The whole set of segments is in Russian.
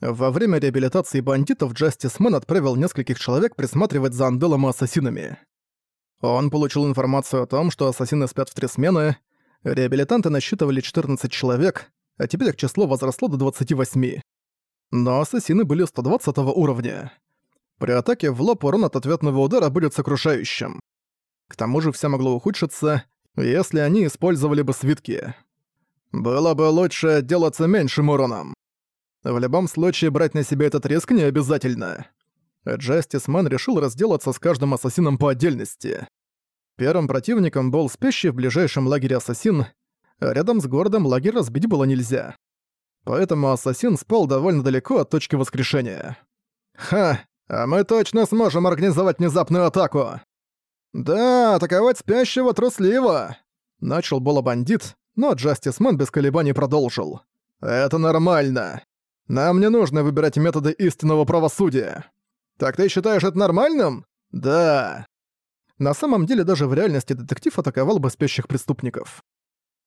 Во время реабилитации бандитов Джастисмен отправил нескольких человек присматривать за Анделом и ассасинами. Он получил информацию о том, что ассасины спят в три смены, реабилитанты насчитывали 14 человек, а теперь их число возросло до 28. Но ассасины были 120 уровня. При атаке в лоб урон от ответного удара будет сокрушающим. К тому же все могло ухудшиться, если они использовали бы свитки. Было бы лучше отделаться меньшим уроном. В любом случае, брать на себя этот риск не обязательно. Джастисмен решил разделаться с каждым ассасином по отдельности. Первым противником был спящий в ближайшем лагере ассасин, рядом с городом лагерь разбить было нельзя. Поэтому ассасин спал довольно далеко от точки воскрешения. «Ха, а мы точно сможем организовать внезапную атаку!» «Да, атаковать спящего трусливо!» Начал было бандит, но Джастисмен без колебаний продолжил. «Это нормально. Нам не нужно выбирать методы истинного правосудия. Так ты считаешь это нормальным? Да. На самом деле даже в реальности детектив атаковал бы спящих преступников.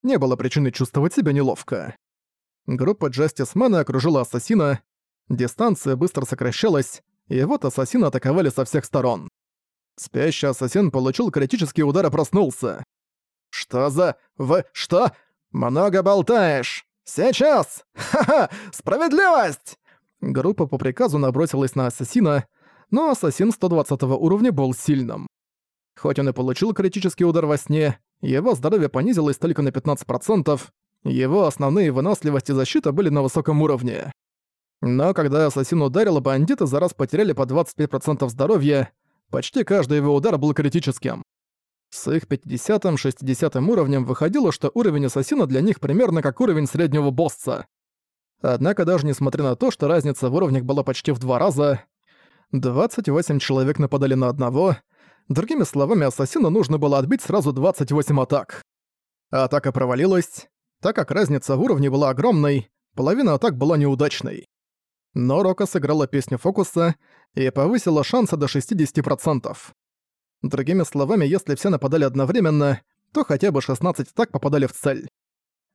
Не было причины чувствовать себя неловко. Группа Джастисмена окружила ассасина, дистанция быстро сокращалась, и вот ассасина атаковали со всех сторон. Спящий ассасин получил критический удар и проснулся. «Что за... в... что? Много болтаешь!» «Сейчас! Ха-ха! Справедливость!» Группа по приказу набросилась на ассасина, но ассасин 120 уровня был сильным. Хоть он и получил критический удар во сне, его здоровье понизилось только на 15%, его основные выносливость и защита были на высоком уровне. Но когда ассасин ударил, бандиты за раз потеряли по 25% здоровья, почти каждый его удар был критическим. С их 50-60 уровнем выходило, что уровень ассасина для них примерно как уровень среднего босса. Однако даже несмотря на то, что разница в уровнях была почти в два раза, 28 человек нападали на одного, другими словами, ассасину нужно было отбить сразу 28 атак. Атака провалилась, так как разница в уровне была огромной, половина атак была неудачной. Но Рока сыграла песню фокуса и повысила шансы до 60%. Другими словами, если все нападали одновременно, то хотя бы 16 так попадали в цель.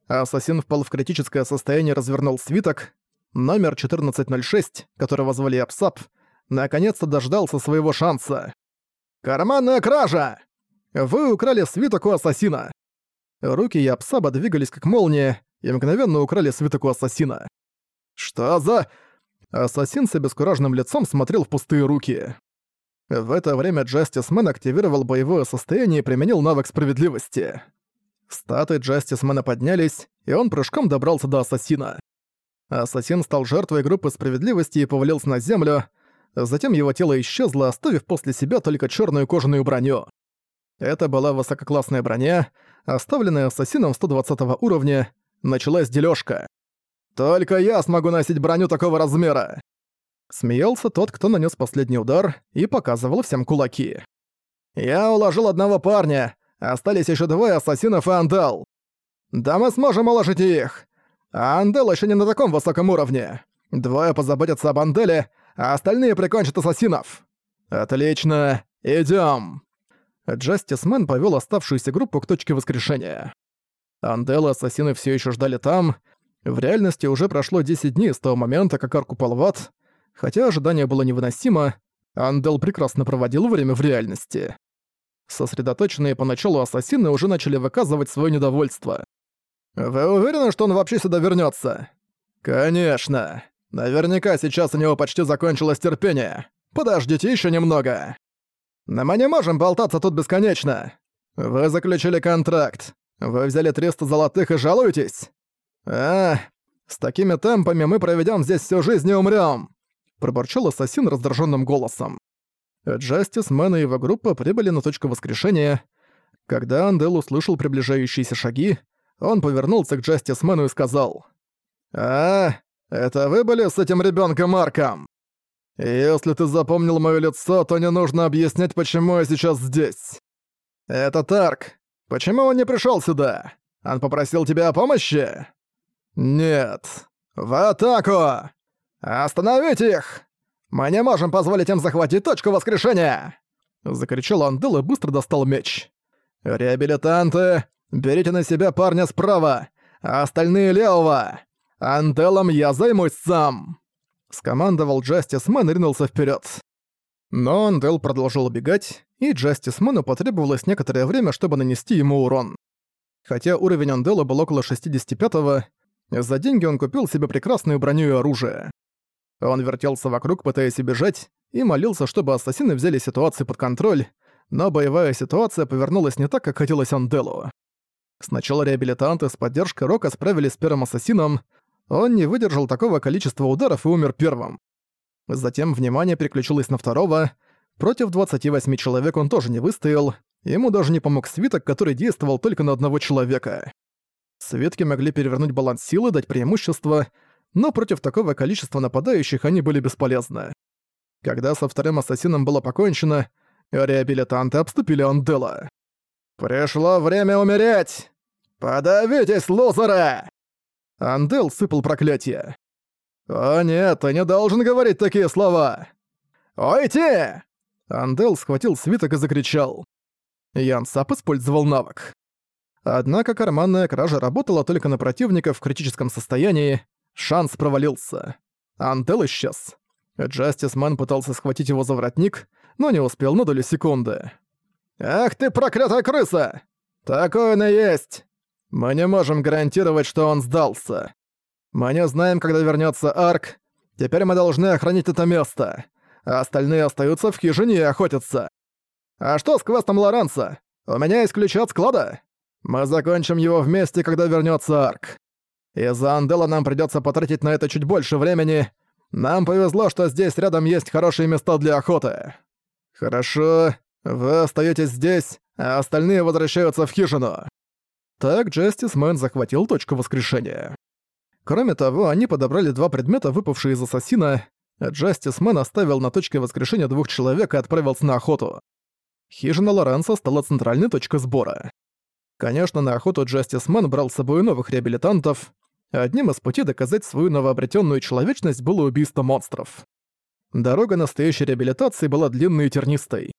Ассасин впал в критическое состояние развернул свиток. Номер 1406, которого звали Апсап, наконец-то дождался своего шанса. «Карманная кража! Вы украли свиток у ассасина!» Руки Япсаба двигались как молния и мгновенно украли свиток у ассасина. «Что за...» Ассасин с обескураженным лицом смотрел в пустые руки. В это время Джастисмен активировал боевое состояние и применил навык справедливости. Статы Джастисмена поднялись, и он прыжком добрался до Ассасина. Ассасин стал жертвой группы справедливости и повалился на землю, затем его тело исчезло, оставив после себя только черную кожаную броню. Это была высококлассная броня, оставленная Ассасином 120 уровня, началась дележка. «Только я смогу носить броню такого размера!» Смеялся тот, кто нанес последний удар, и показывал всем кулаки. «Я уложил одного парня, остались еще двое ассасинов и Андал. Да мы сможем уложить их! А Андел еще не на таком высоком уровне. Двое позаботятся об Анделе, а остальные прикончат ассасинов. Отлично, идем. Джастисмен повел оставшуюся группу к точке воскрешения. Андел и ассасины все еще ждали там. В реальности уже прошло 10 дней с того момента, как Арк упал в ад, Хотя ожидание было невыносимо, Андел прекрасно проводил время в реальности. Сосредоточенные поначалу ассасины уже начали выказывать свое недовольство. «Вы уверены, что он вообще сюда вернется? «Конечно. Наверняка сейчас у него почти закончилось терпение. Подождите еще немного. Но мы не можем болтаться тут бесконечно. Вы заключили контракт. Вы взяли 300 золотых и жалуетесь? А, с такими темпами мы проведем здесь всю жизнь и умрем проборчал ассасин раздраженным голосом. Джастис, Мэн и его группа прибыли на точку воскрешения. Когда Андел услышал приближающиеся шаги, он повернулся к Джастис Мэну и сказал. «А, это вы были с этим ребенком Марком? Если ты запомнил мое лицо, то не нужно объяснять, почему я сейчас здесь. Это Тарк. Почему он не пришел сюда? Он попросил тебя о помощи? Нет. В атаку! «Остановите их! Мы не можем позволить им захватить точку воскрешения!» Закричал Андел и быстро достал меч. «Реабилитанты, берите на себя парня справа, а остальные левого! Анделом я займусь сам!» Скомандовал Джастис Мэн и ринулся вперед. Но Андел продолжил убегать, и Джастис Мэну потребовалось некоторое время, чтобы нанести ему урон. Хотя уровень Андела был около 65-го, за деньги он купил себе прекрасную броню и оружие. Он вертелся вокруг, пытаясь убежать, и молился, чтобы ассасины взяли ситуацию под контроль, но боевая ситуация повернулась не так, как хотелось Анделу. Сначала реабилитанты с поддержкой Рока справились с первым ассасином, он не выдержал такого количества ударов и умер первым. Затем внимание переключилось на второго. Против 28 человек он тоже не выстоял, ему даже не помог свиток, который действовал только на одного человека. Свитки могли перевернуть баланс силы, дать преимущество, но против такого количества нападающих они были бесполезны. Когда со вторым ассасином было покончено, реабилитанты обступили Андела. «Пришло время умереть! Подавитесь, лузеры!» Андел сыпал проклятие. «О нет, ты не должен говорить такие слова!» «Уйти!» Андел схватил свиток и закричал. Ян Сап использовал навык. Однако карманная кража работала только на противника в критическом состоянии, шанс провалился. Андел исчез. Джастис Мэн пытался схватить его за воротник, но не успел на долю секунды. «Ах ты проклятая крыса! Такое на есть! Мы не можем гарантировать, что он сдался. Мы не знаем, когда вернется Арк. Теперь мы должны охранить это место. А остальные остаются в хижине и охотятся. А что с квестом Лоранса? У меня есть ключ от склада. Мы закончим его вместе, когда вернется Арк. Из-за Андела нам придется потратить на это чуть больше времени. Нам повезло, что здесь рядом есть хорошие места для охоты. Хорошо, вы остаетесь здесь, а остальные возвращаются в хижину. Так Джастис Мэн захватил точку воскрешения. Кроме того, они подобрали два предмета, выпавшие из ассасина, Джастис Мэн оставил на точке воскрешения двух человек и отправился на охоту. Хижина Лоренса стала центральной точкой сбора. Конечно, на охоту Джастис Мэн брал с собой новых реабилитантов. Одним из путей доказать свою новообретенную человечность было убийство монстров. Дорога настоящей реабилитации была длинной и тернистой.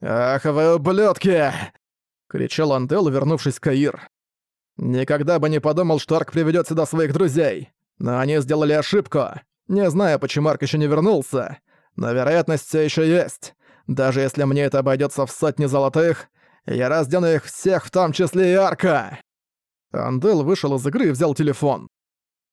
«Ах вы ублюдки!» — кричал Андел, вернувшись в Каир. «Никогда бы не подумал, что Арк приведёт сюда своих друзей. Но они сделали ошибку. Не знаю, почему Арк ещё не вернулся. Но вероятность всё ещё есть. Даже если мне это обойдётся в сотни золотых, я раздену их всех, в том числе и Арка!» Андел вышел из игры и взял телефон.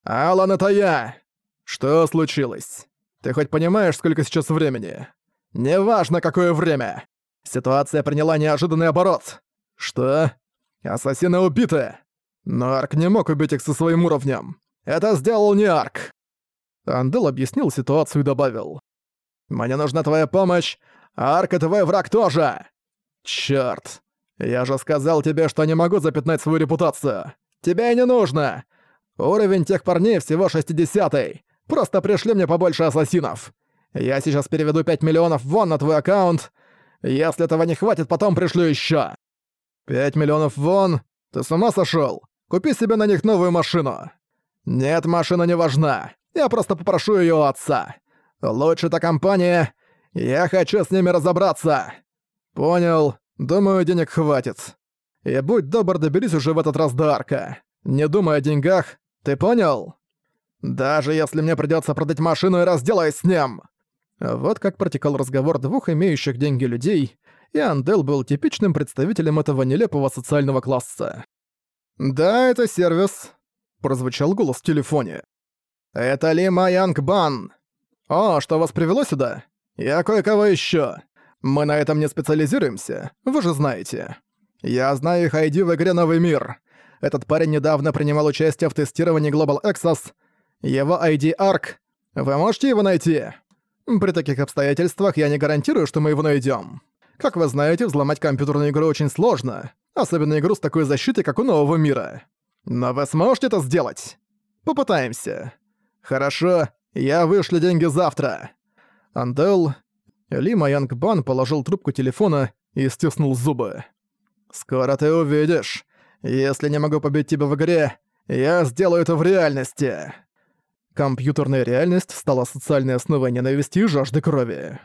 «Алан, это я!» «Что случилось? Ты хоть понимаешь, сколько сейчас времени?» «Неважно, какое время! Ситуация приняла неожиданный оборот!» «Что? Ассасины убиты!» «Но Арк не мог убить их со своим уровнем! Это сделал не Арк!» Андел объяснил ситуацию и добавил. «Мне нужна твоя помощь, Арк и твой враг тоже!» «Чёрт! Я же сказал тебе, что не могу запятнать свою репутацию! Тебе не нужно! Уровень тех парней всего 60-й! Просто пришли мне побольше ассасинов! Я сейчас переведу 5 миллионов вон на твой аккаунт! Если этого не хватит, потом пришлю ещё!» «Пять миллионов вон? Ты с ума сошёл? Купи себе на них новую машину!» «Нет, машина не важна. Я просто попрошу её отца. Лучше та компания. Я хочу с ними разобраться!» «Понял. Думаю, денег хватит. И будь добр, доберись уже в этот раз до арка. Не думай о деньгах. Ты понял? Даже если мне придётся продать машину и разделаюсь с ним!» Вот как протекал разговор двух имеющих деньги людей, и Андел был типичным представителем этого нелепого социального класса. «Да, это сервис», — прозвучал голос в телефоне. «Это Лима Янг Бан. О, что вас привело сюда? Я кое-кого ещё. Мы на этом не специализируемся, вы же знаете. Я знаю их ID в игре «Новый мир». Этот парень недавно принимал участие в тестировании Global Access. Его ID ARC. Вы можете его найти? При таких обстоятельствах я не гарантирую, что мы его найдем. Как вы знаете, взломать компьютерную игру очень сложно, особенно игру с такой защитой, как у Нового мира. Но вы сможете это сделать? Попытаемся. Хорошо, я вышлю деньги завтра. Андел, ли Маянг Бан положил трубку телефона и стиснул зубы. «Скоро ты увидишь. Если не могу побить тебя в игре, я сделаю это в реальности». Компьютерная реальность стала социальной основой ненависти и жажды крови.